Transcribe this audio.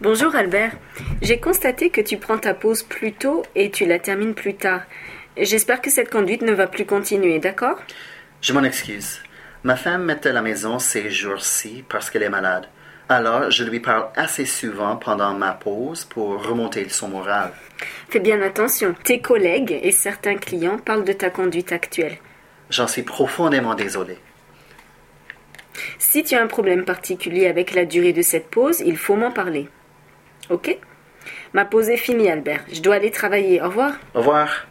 Bonjour Albert. J'ai constaté que tu prends ta pause plus tôt et tu la termines plus tard. J'espère que cette conduite ne va plus continuer, d'accord? Je m'en excuse. Ma femme m'est à la maison ces jours-ci parce qu'elle est malade. Alors, je lui parle assez souvent pendant ma pause pour remonter son moral. Fais bien attention. Tes collègues et certains clients parlent de ta conduite actuelle. J'en suis profondément désolé. Si tu as un problème particulier avec la durée de cette pause, il faut m'en parler. Ok Ma pause est finie, Albert. Je dois aller travailler. Au revoir. Au revoir.